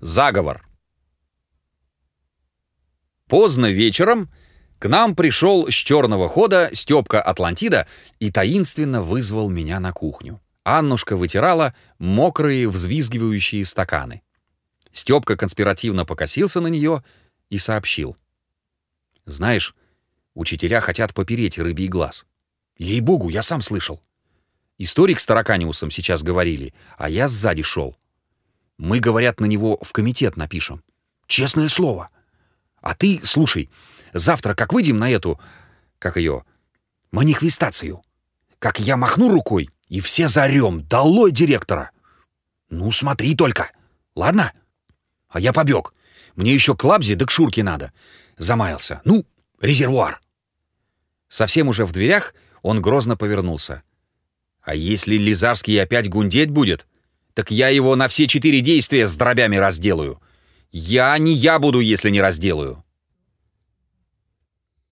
Заговор. Поздно вечером к нам пришел с черного хода Степка Атлантида и таинственно вызвал меня на кухню. Аннушка вытирала мокрые взвизгивающие стаканы. Степка конспиративно покосился на нее и сообщил. «Знаешь, учителя хотят попереть рыбий глаз. Ей-богу, я сам слышал. Историк с Тараканиусом сейчас говорили, а я сзади шел. Мы, говорят, на него в комитет напишем. Честное слово. А ты, слушай, завтра как выйдем на эту, как ее, манифестацию, как я махну рукой, и все заорем, долой директора. Ну, смотри только, ладно? А я побег. Мне еще к Лабзе да к Шурке надо. Замаялся. Ну, резервуар. Совсем уже в дверях он грозно повернулся. А если Лизарский опять гундеть будет, так я его на все четыре действия с дробями разделаю. Я не я буду, если не разделаю.